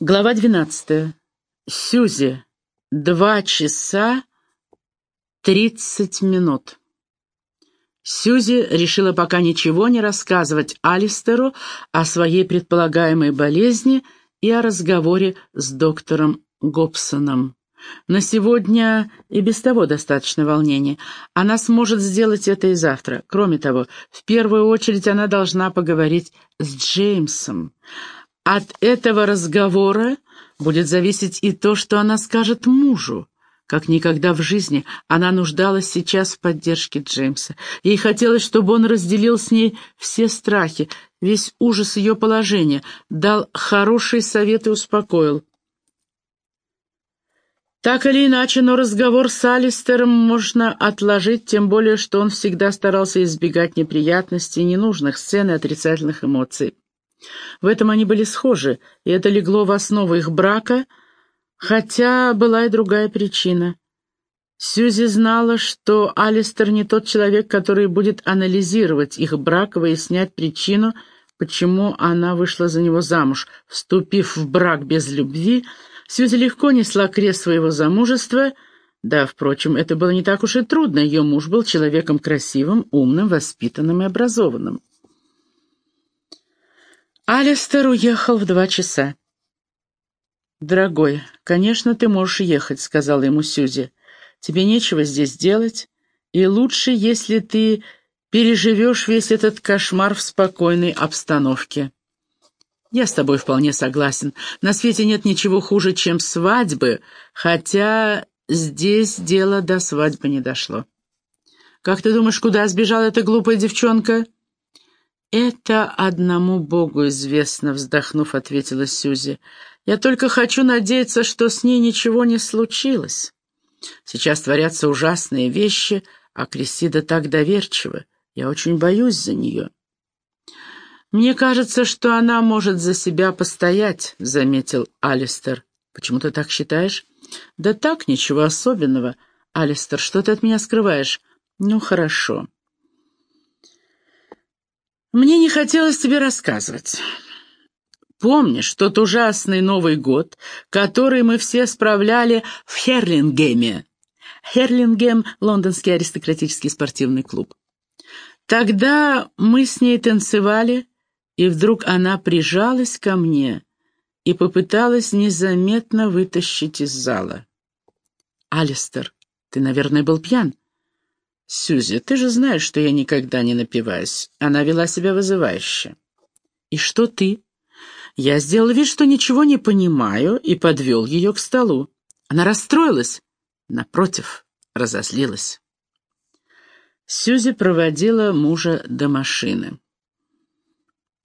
Глава двенадцатая. Сюзи. Два часа тридцать минут. Сюзи решила пока ничего не рассказывать Алистеру о своей предполагаемой болезни и о разговоре с доктором Гобсоном. На сегодня и без того достаточно волнения. Она сможет сделать это и завтра. Кроме того, в первую очередь она должна поговорить с Джеймсом. От этого разговора будет зависеть и то, что она скажет мужу. Как никогда в жизни она нуждалась сейчас в поддержке Джеймса. Ей хотелось, чтобы он разделил с ней все страхи, весь ужас ее положения, дал хороший совет и успокоил. Так или иначе, но разговор с Алистером можно отложить, тем более, что он всегда старался избегать неприятностей, ненужных сцен и отрицательных эмоций. В этом они были схожи, и это легло в основу их брака, хотя была и другая причина. Сьюзи знала, что Алистер не тот человек, который будет анализировать их брак, выяснять причину, почему она вышла за него замуж. Вступив в брак без любви, Сьюзи легко несла крест своего замужества, да, впрочем, это было не так уж и трудно, ее муж был человеком красивым, умным, воспитанным и образованным. Алистер уехал в два часа. «Дорогой, конечно, ты можешь ехать», — сказала ему Сьюзи. «Тебе нечего здесь делать, и лучше, если ты переживешь весь этот кошмар в спокойной обстановке». «Я с тобой вполне согласен. На свете нет ничего хуже, чем свадьбы, хотя здесь дело до свадьбы не дошло». «Как ты думаешь, куда сбежала эта глупая девчонка?» «Это одному Богу известно», — вздохнув, ответила Сюзи. «Я только хочу надеяться, что с ней ничего не случилось. Сейчас творятся ужасные вещи, а Крисида так доверчива. Я очень боюсь за нее». «Мне кажется, что она может за себя постоять», — заметил Алистер. «Почему ты так считаешь?» «Да так, ничего особенного. Алистер, что ты от меня скрываешь?» «Ну, хорошо. Мне не хотелось тебе рассказывать. Помнишь тот ужасный Новый год, который мы все справляли в Херлингеме? Херлингем — лондонский аристократический спортивный клуб. Тогда мы с ней танцевали, и вдруг она прижалась ко мне и попыталась незаметно вытащить из зала. «Алистер, ты, наверное, был пьян?» «Сюзи, ты же знаешь, что я никогда не напиваюсь». Она вела себя вызывающе. «И что ты?» Я сделал вид, что ничего не понимаю, и подвел ее к столу. Она расстроилась. Напротив, разозлилась. Сюзи проводила мужа до машины.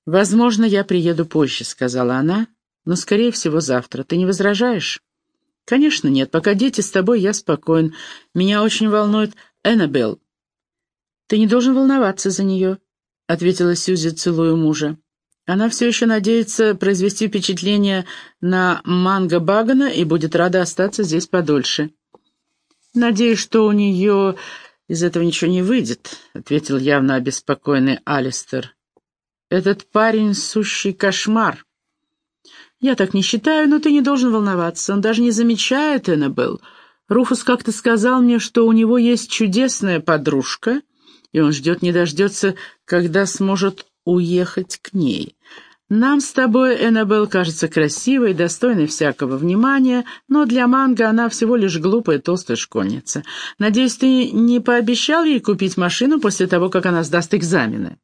«Возможно, я приеду позже», — сказала она, — «но, скорее всего, завтра. Ты не возражаешь?» «Конечно нет. Пока дети с тобой, я спокоен. Меня очень волнует Эннабелл, ты не должен волноваться за нее», — ответила Сьюзи, целуя мужа. «Она все еще надеется произвести впечатление на Манго Багана и будет рада остаться здесь подольше». «Надеюсь, что у нее из этого ничего не выйдет», — ответил явно обеспокоенный Алистер. «Этот парень — сущий кошмар». «Я так не считаю, но ты не должен волноваться. Он даже не замечает Эннабелл. Руфус как-то сказал мне, что у него есть чудесная подружка, и он ждет не дождется, когда сможет уехать к ней. Нам с тобой Эннабелл кажется красивой, достойной всякого внимания, но для Манго она всего лишь глупая толстая школьница. Надеюсь, ты не пообещал ей купить машину после того, как она сдаст экзамены?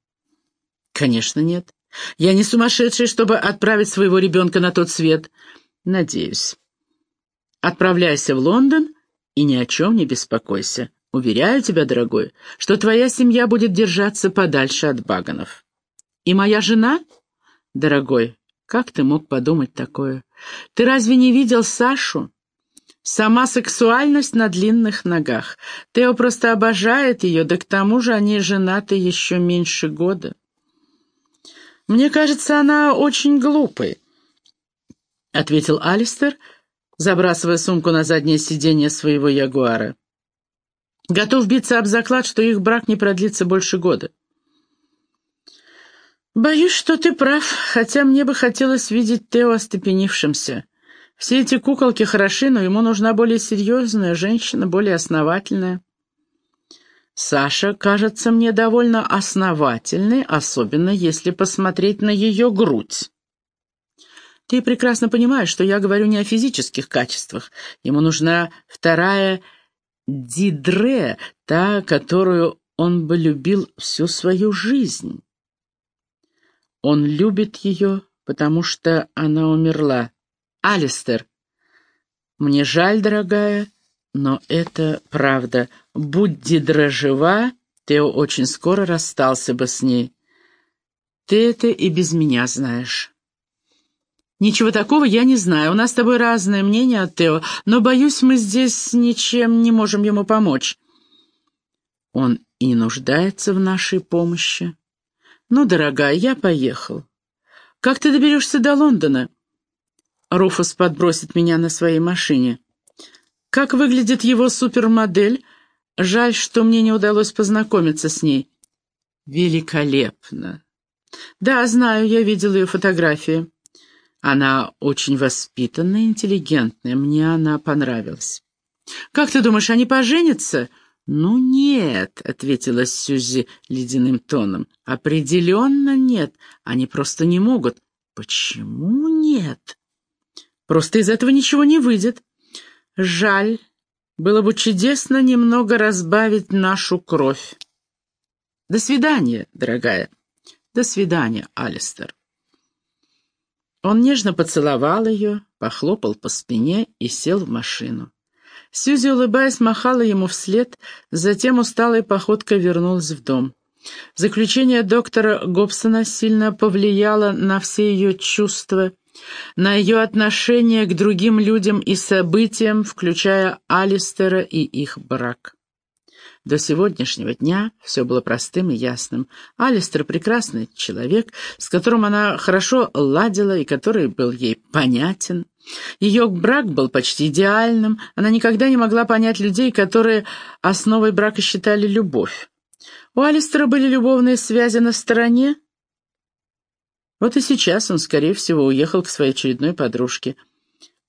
Конечно, нет. Я не сумасшедший, чтобы отправить своего ребенка на тот свет. Надеюсь. Отправляйся в Лондон и ни о чем не беспокойся. Уверяю тебя, дорогой, что твоя семья будет держаться подальше от Баганов. И моя жена? Дорогой, как ты мог подумать такое? Ты разве не видел Сашу? Сама сексуальность на длинных ногах. Тео просто обожает ее, да к тому же они женаты еще меньше года. Мне кажется, она очень глупой, — ответил Алистер, — забрасывая сумку на заднее сиденье своего Ягуара. Готов биться об заклад, что их брак не продлится больше года. «Боюсь, что ты прав, хотя мне бы хотелось видеть Тео остепенившимся. Все эти куколки хороши, но ему нужна более серьезная женщина, более основательная». Саша кажется мне довольно основательной, особенно если посмотреть на ее грудь. Ты прекрасно понимаешь, что я говорю не о физических качествах. Ему нужна вторая Дидре, та, которую он бы любил всю свою жизнь. Он любит ее, потому что она умерла. Алистер, мне жаль, дорогая, но это правда. Будь Дидре жива, Тео очень скоро расстался бы с ней. Ты это и без меня знаешь. «Ничего такого я не знаю. У нас с тобой разное мнение от Тео, но, боюсь, мы здесь ничем не можем ему помочь». «Он и не нуждается в нашей помощи». «Ну, дорогая, я поехал. Как ты доберешься до Лондона?» Руфус подбросит меня на своей машине. «Как выглядит его супермодель? Жаль, что мне не удалось познакомиться с ней». «Великолепно!» «Да, знаю, я видел ее фотографии». Она очень воспитанная, интеллигентная. Мне она понравилась. «Как ты думаешь, они поженятся?» «Ну нет», — ответила Сюзи ледяным тоном. «Определенно нет. Они просто не могут». «Почему нет?» «Просто из этого ничего не выйдет. Жаль. Было бы чудесно немного разбавить нашу кровь. До свидания, дорогая. До свидания, Алистер». Он нежно поцеловал ее, похлопал по спине и сел в машину. Сьюзи, улыбаясь, махала ему вслед, затем усталой походкой вернулась в дом. Заключение доктора Гобсона сильно повлияло на все ее чувства, на ее отношение к другим людям и событиям, включая Алистера и их брак. До сегодняшнего дня все было простым и ясным. Алистер — прекрасный человек, с которым она хорошо ладила и который был ей понятен. Ее брак был почти идеальным, она никогда не могла понять людей, которые основой брака считали любовь. У Алистера были любовные связи на стороне. Вот и сейчас он, скорее всего, уехал к своей очередной подружке.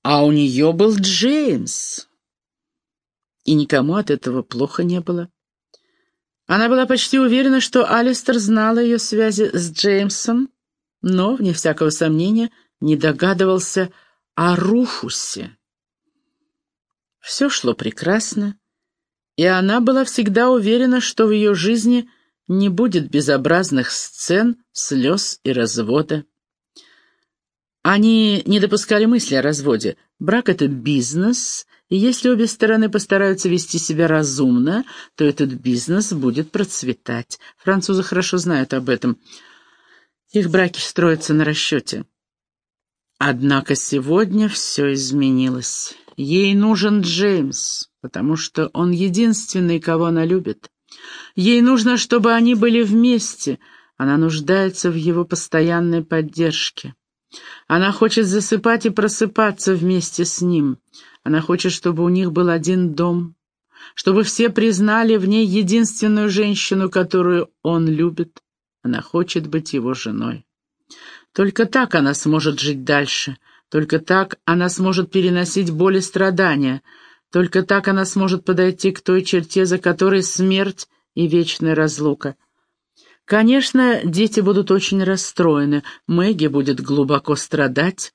А у нее был Джеймс и никому от этого плохо не было. Она была почти уверена, что Алистер знал о ее связи с Джеймсом, но, вне всякого сомнения, не догадывался о Руфусе. Все шло прекрасно, и она была всегда уверена, что в ее жизни не будет безобразных сцен, слез и развода. Они не допускали мысли о разводе. Брак — это бизнес, и если обе стороны постараются вести себя разумно, то этот бизнес будет процветать. Французы хорошо знают об этом. Их браки строятся на расчете. Однако сегодня все изменилось. Ей нужен Джеймс, потому что он единственный, кого она любит. Ей нужно, чтобы они были вместе. Она нуждается в его постоянной поддержке. Она хочет засыпать и просыпаться вместе с ним. Она хочет, чтобы у них был один дом, чтобы все признали в ней единственную женщину, которую он любит. Она хочет быть его женой. Только так она сможет жить дальше. Только так она сможет переносить боль и страдания. Только так она сможет подойти к той черте, за которой смерть и вечная разлука. Конечно, дети будут очень расстроены, Мэгги будет глубоко страдать,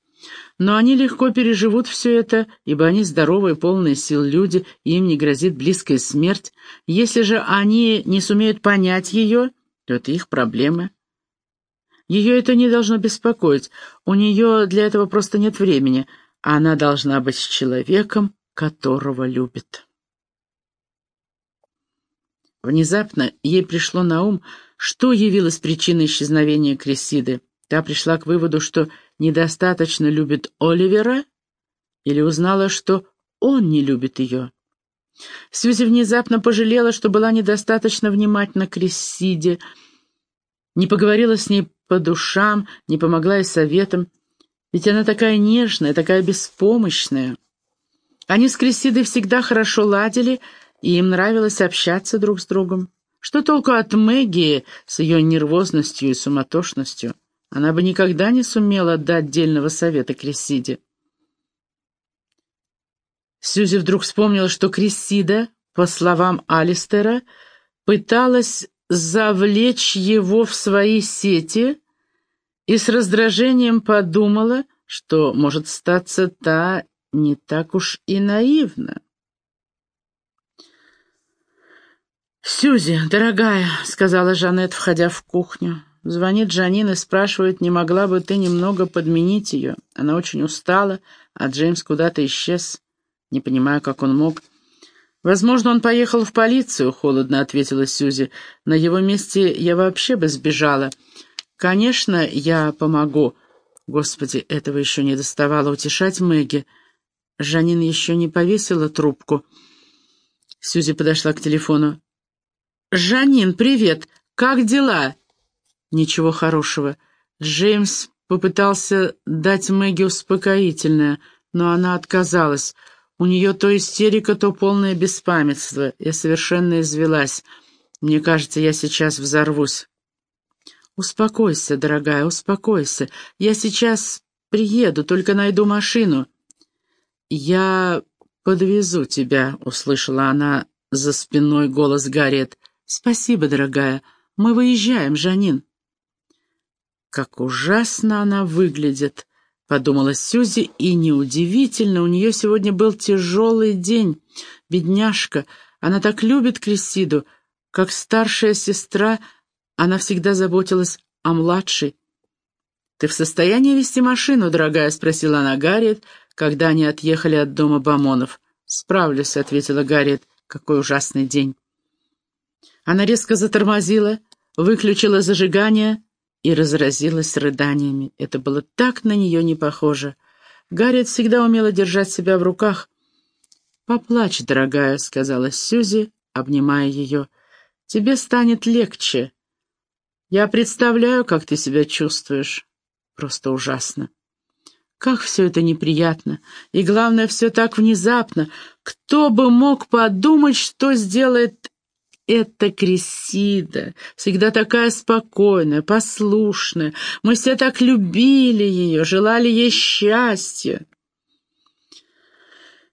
но они легко переживут все это, ибо они здоровые, полные сил люди, и им не грозит близкая смерть. Если же они не сумеют понять ее, то это их проблемы. Ее это не должно беспокоить, у нее для этого просто нет времени, она должна быть с человеком, которого любит. Внезапно ей пришло на ум, что явилось причиной исчезновения Кресиды. Та пришла к выводу, что недостаточно любит Оливера, или узнала, что он не любит ее. Сьюзи внезапно пожалела, что была недостаточно внимательна к Крессиде, не поговорила с ней по душам, не помогла ей советом, ведь она такая нежная, такая беспомощная. Они с Крессидой всегда хорошо ладили, и им нравилось общаться друг с другом. Что толку от Мэгги с ее нервозностью и суматошностью? Она бы никогда не сумела дать дельного совета Крессиде. Сьюзи вдруг вспомнила, что Крессида, по словам Алистера, пыталась завлечь его в свои сети и с раздражением подумала, что, может, статься та не так уж и наивна. «Сюзи, дорогая», — сказала Жанет, входя в кухню. Звонит Жанин и спрашивает, не могла бы ты немного подменить ее. Она очень устала, а Джеймс куда-то исчез. Не понимаю, как он мог. «Возможно, он поехал в полицию», — холодно ответила Сюзи. «На его месте я вообще бы сбежала. Конечно, я помогу». Господи, этого еще не доставало утешать Мэгги. Жанин еще не повесила трубку. Сюзи подошла к телефону. «Жанин, привет! Как дела?» «Ничего хорошего. Джеймс попытался дать Мэгги успокоительное, но она отказалась. У нее то истерика, то полное беспамятство. Я совершенно извелась. Мне кажется, я сейчас взорвусь». «Успокойся, дорогая, успокойся. Я сейчас приеду, только найду машину». «Я подвезу тебя», — услышала она за спиной голос Гарриет. «Спасибо, дорогая. Мы выезжаем, Жанин». «Как ужасно она выглядит», — подумала Сюзи, и неудивительно, у нее сегодня был тяжелый день. Бедняжка, она так любит Крисиду, как старшая сестра, она всегда заботилась о младшей. «Ты в состоянии вести машину, дорогая?» — спросила она Гарриет, когда они отъехали от дома Бамонов. «Справлюсь», — ответила Гарриет. «Какой ужасный день». Она резко затормозила, выключила зажигание и разразилась рыданиями. Это было так на нее не похоже. Гарриет всегда умела держать себя в руках. «Поплачь, дорогая», — сказала Сюзи, обнимая ее. «Тебе станет легче. Я представляю, как ты себя чувствуешь. Просто ужасно. Как все это неприятно. И главное, все так внезапно. Кто бы мог подумать, что сделает это Крисида, всегда такая спокойная, послушная. Мы все так любили ее, желали ей счастья.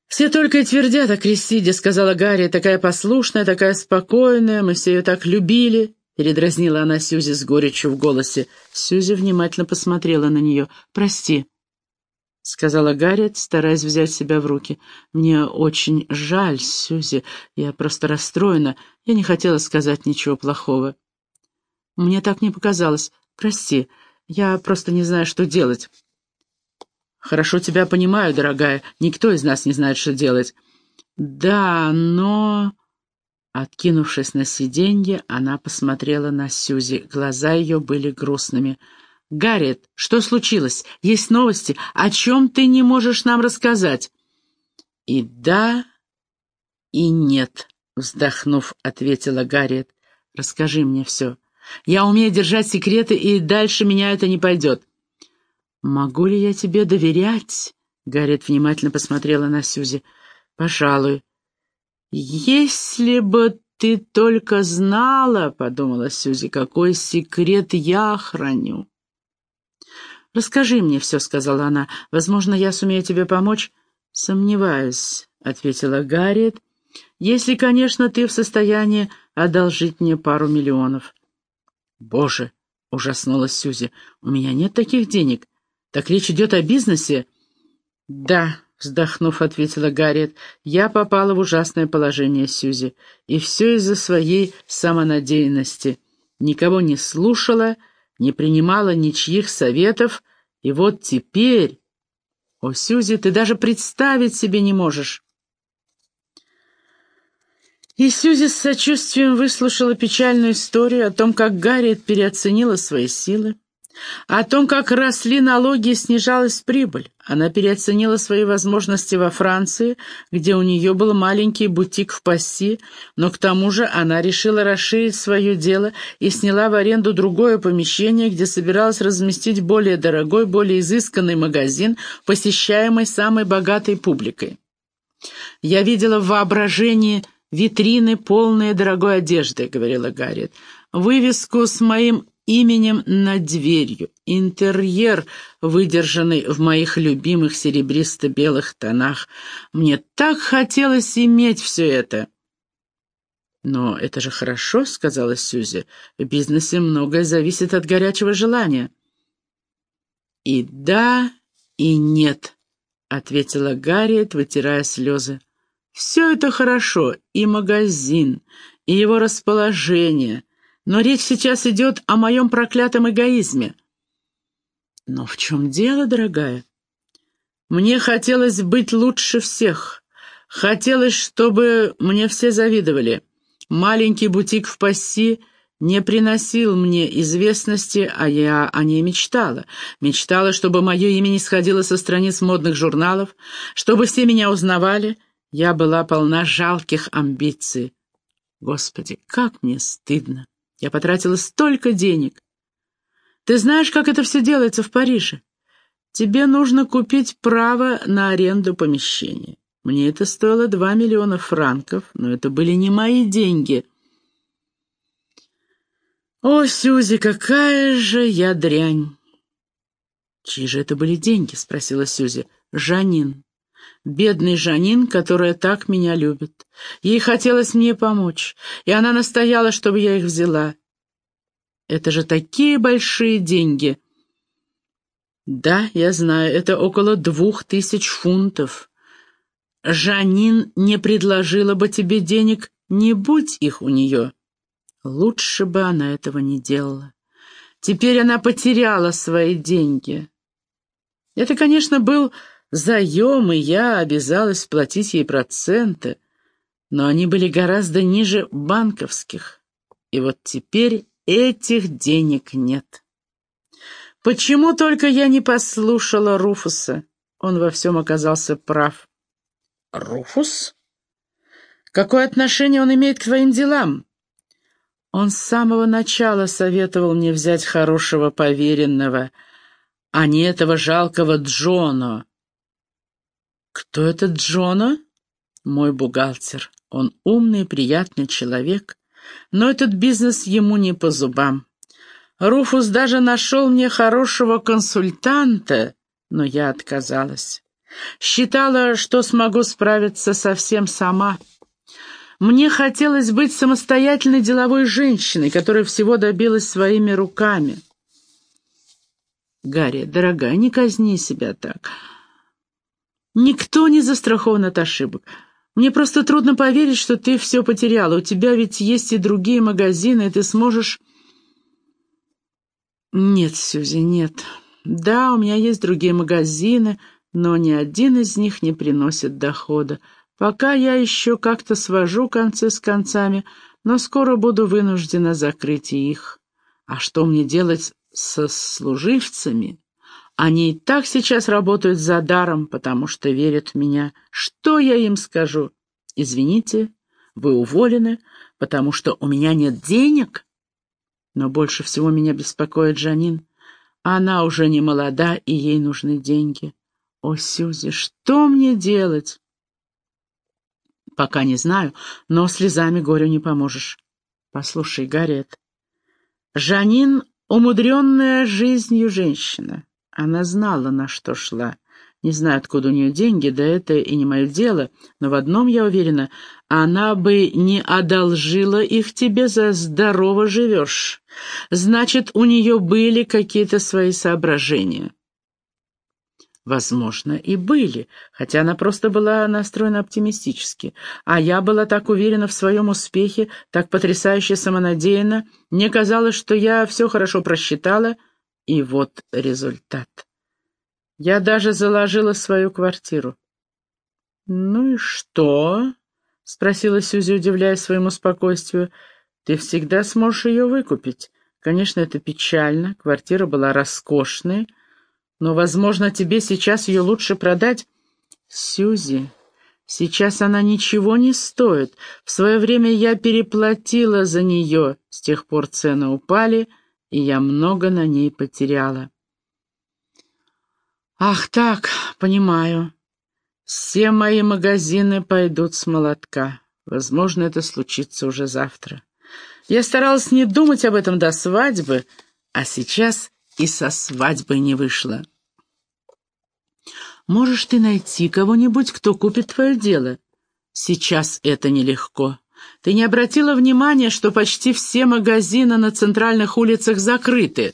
«Все только и твердят о Крисиде», — сказала Гарри, такая послушная, такая спокойная, мы все ее так любили. Передразнила она Сюзи с горечью в голосе. Сюзи внимательно посмотрела на нее. «Прости», — сказала Гарриет, стараясь взять себя в руки. «Мне очень жаль, Сюзи. Я просто расстроена. Я не хотела сказать ничего плохого». «Мне так не показалось. Прости. Я просто не знаю, что делать». «Хорошо тебя понимаю, дорогая. Никто из нас не знает, что делать». «Да, но...» Откинувшись на сиденье, она посмотрела на Сюзи. Глаза ее были грустными. «Гарриет, что случилось? Есть новости? О чем ты не можешь нам рассказать?» «И да, и нет», — вздохнув, ответила Гарриет. «Расскажи мне все. Я умею держать секреты, и дальше меня это не пойдет». «Могу ли я тебе доверять?» Гарриет внимательно посмотрела на Сюзи. «Пожалуй». «Если бы ты только знала, — подумала Сюзи, — какой секрет я храню». «Расскажи мне все», — сказала она. «Возможно, я сумею тебе помочь?» «Сомневаюсь», — ответила Гарриет. «Если, конечно, ты в состоянии одолжить мне пару миллионов». «Боже!» — ужаснулась Сюзи. «У меня нет таких денег. Так речь идет о бизнесе?» «Да», — вздохнув, ответила Гарриет. «Я попала в ужасное положение, Сюзи. И все из-за своей самонадеянности. Никого не слушала, — не принимала ничьих советов, и вот теперь... О, Сюзи, ты даже представить себе не можешь. И Сюзи с сочувствием выслушала печальную историю о том, как Гарриет переоценила свои силы, о том, как росли налоги и снижалась прибыль. Она переоценила свои возможности во Франции, где у нее был маленький бутик в Пасси, но к тому же она решила расширить свое дело и сняла в аренду другое помещение, где собиралась разместить более дорогой, более изысканный магазин, посещаемый самой богатой публикой. Я видела в воображении витрины, полные дорогой одежды», — говорила Гарриет. «Вывеску с моим именем над дверью, интерьер, выдержанный в моих любимых серебристо-белых тонах. Мне так хотелось иметь все это». «Но это же хорошо», — сказала Сюзи. «В бизнесе многое зависит от горячего желания». «И да, и нет», — ответила Гарриет, вытирая слезы. «Все это хорошо, и магазин, и его расположение, но речь сейчас идет о моем проклятом эгоизме». «Но в чем дело, дорогая?» «Мне хотелось быть лучше всех. Хотелось, чтобы мне все завидовали. Маленький бутик в Пасси не приносил мне известности, а я о ней мечтала. Мечтала, чтобы мое имя не сходило со страниц модных журналов, чтобы все меня узнавали. Я была полна жалких амбиций. Господи, как мне стыдно. Я потратила столько денег. Ты знаешь, как это все делается в Париже? Тебе нужно купить право на аренду помещения. Мне это стоило два миллиона франков, но это были не мои деньги — «О, Сюзи, какая же я дрянь!» «Чьи же это были деньги?» — спросила Сюзи. «Жанин. Бедный Жанин, которая так меня любит. Ей хотелось мне помочь, и она настояла, чтобы я их взяла. Это же такие большие деньги!» «Да, я знаю, это около двух тысяч фунтов. Жанин не предложила бы тебе денег, не будь их у нее». Лучше бы она этого не делала. Теперь она потеряла свои деньги. Это, конечно, был заем, и я обязалась платить ей проценты, но они были гораздо ниже банковских. И вот теперь этих денег нет. Почему только я не послушала Руфуса? Он во всем оказался прав. Руфус? Какое отношение он имеет к твоим делам? Он с самого начала советовал мне взять хорошего поверенного, а не этого жалкого Джона. Кто этот Джона? Мой бухгалтер. Он умный, приятный человек, но этот бизнес ему не по зубам. Руфус даже нашел мне хорошего консультанта, но я отказалась. Считала, что смогу справиться совсем сама. Мне хотелось быть самостоятельной деловой женщиной, которая всего добилась своими руками. Гарри, дорогая, не казни себя так. Никто не застрахован от ошибок. Мне просто трудно поверить, что ты все потеряла. У тебя ведь есть и другие магазины, и ты сможешь... Нет, Сюзи, нет. Да, у меня есть другие магазины, но ни один из них не приносит дохода. Пока я еще как-то свожу концы с концами, но скоро буду вынуждена закрыть их. А что мне делать со служивцами? Они и так сейчас работают за даром, потому что верят в меня. Что я им скажу? Извините, вы уволены, потому что у меня нет денег? Но больше всего меня беспокоит Жанин. Она уже не молода, и ей нужны деньги. О, Сюзи, что мне делать? Пока не знаю, но слезами горю не поможешь. Послушай, Гарет, Жанин — умудренная жизнью женщина. Она знала, на что шла. Не знаю, откуда у нее деньги, да это и не мое дело, но в одном я уверена, она бы не одолжила их тебе за здорово живешь. Значит, у нее были какие-то свои соображения. Возможно, и были, хотя она просто была настроена оптимистически. А я была так уверена в своем успехе, так потрясающе самонадеянна. Мне казалось, что я все хорошо просчитала, и вот результат. Я даже заложила свою квартиру. «Ну и что?» — спросила Сюзи, удивляясь своему спокойствию. «Ты всегда сможешь ее выкупить. Конечно, это печально, квартира была роскошной». Но, возможно, тебе сейчас ее лучше продать. Сюзи, сейчас она ничего не стоит. В свое время я переплатила за нее. С тех пор цены упали, и я много на ней потеряла. Ах так, понимаю. Все мои магазины пойдут с молотка. Возможно, это случится уже завтра. Я старалась не думать об этом до свадьбы, а сейчас и со свадьбой не вышло. Можешь ты найти кого-нибудь, кто купит твое дело? Сейчас это нелегко. Ты не обратила внимания, что почти все магазины на центральных улицах закрыты.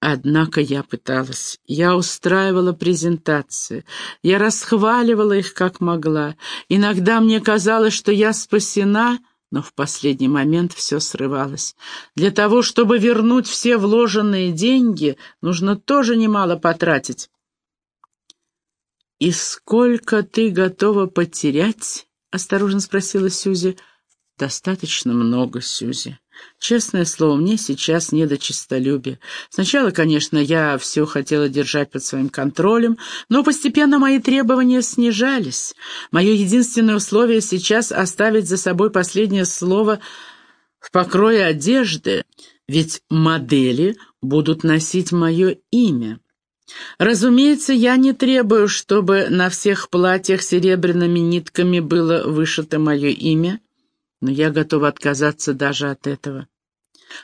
Однако я пыталась. Я устраивала презентации. Я расхваливала их как могла. Иногда мне казалось, что я спасена, но в последний момент все срывалось. Для того, чтобы вернуть все вложенные деньги, нужно тоже немало потратить. «И сколько ты готова потерять?» — осторожно спросила Сюзи. «Достаточно много, Сюзи. Честное слово, мне сейчас не до честолюбия. Сначала, конечно, я все хотела держать под своим контролем, но постепенно мои требования снижались. Мое единственное условие сейчас — оставить за собой последнее слово в покрое одежды, ведь модели будут носить мое имя». Разумеется, я не требую, чтобы на всех платьях серебряными нитками было вышито мое имя, но я готова отказаться даже от этого.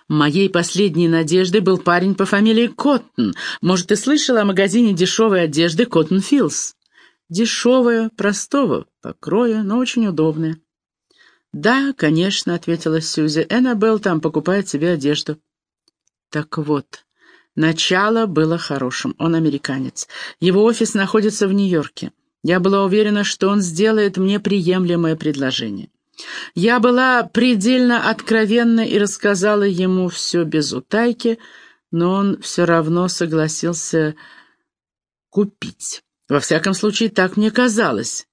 Моей последней надеждой был парень по фамилии Коттон. Может, ты слышала о магазине дешевой одежды Коттон Филс? Дешевая, простого покроя, но очень удобная. «Да, конечно», — ответила Сьюзи. «Эннабелл там покупает себе одежду». «Так вот, Начало было хорошим. Он американец. Его офис находится в Нью-Йорке. Я была уверена, что он сделает мне приемлемое предложение. Я была предельно откровенна и рассказала ему все без утайки, но он все равно согласился купить. Во всяком случае, так мне казалось.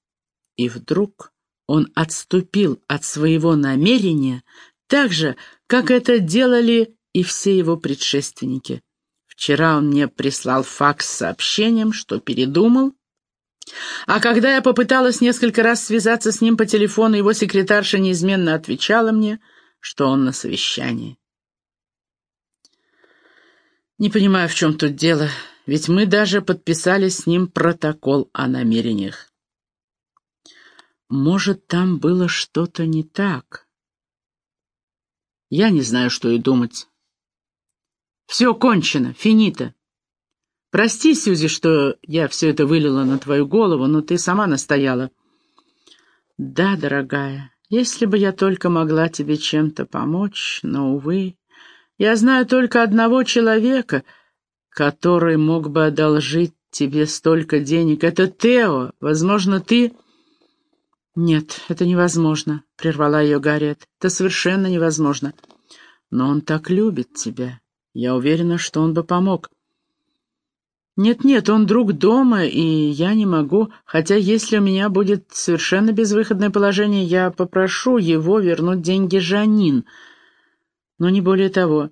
И вдруг он отступил от своего намерения так же, как это делали и все его предшественники. Вчера он мне прислал факс с сообщением, что передумал. А когда я попыталась несколько раз связаться с ним по телефону, его секретарша неизменно отвечала мне, что он на совещании. Не понимаю, в чем тут дело, ведь мы даже подписали с ним протокол о намерениях. Может, там было что-то не так? Я не знаю, что и думать. Все кончено, финита. Прости, Сюзи, что я все это вылила на твою голову, но ты сама настояла. Да, дорогая, если бы я только могла тебе чем-то помочь, но, увы, я знаю только одного человека, который мог бы одолжить тебе столько денег. Это Тео. Возможно, ты... «Нет, это невозможно», — прервала ее Гарриет. «Это совершенно невозможно. Но он так любит тебя. Я уверена, что он бы помог. Нет-нет, он друг дома, и я не могу, хотя если у меня будет совершенно безвыходное положение, я попрошу его вернуть деньги Жанин, но не более того.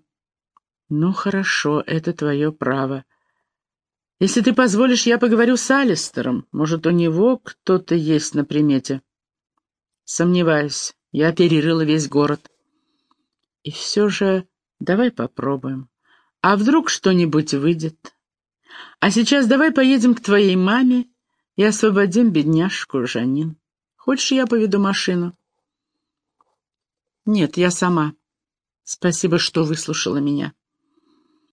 Ну, хорошо, это твое право. Если ты позволишь, я поговорю с Алистером. Может, у него кто-то есть на примете? Сомневаюсь. Я перерыла весь город. И все же давай попробуем. А вдруг что-нибудь выйдет? А сейчас давай поедем к твоей маме и освободим бедняжку Жанин. Хочешь, я поведу машину? Нет, я сама. Спасибо, что выслушала меня.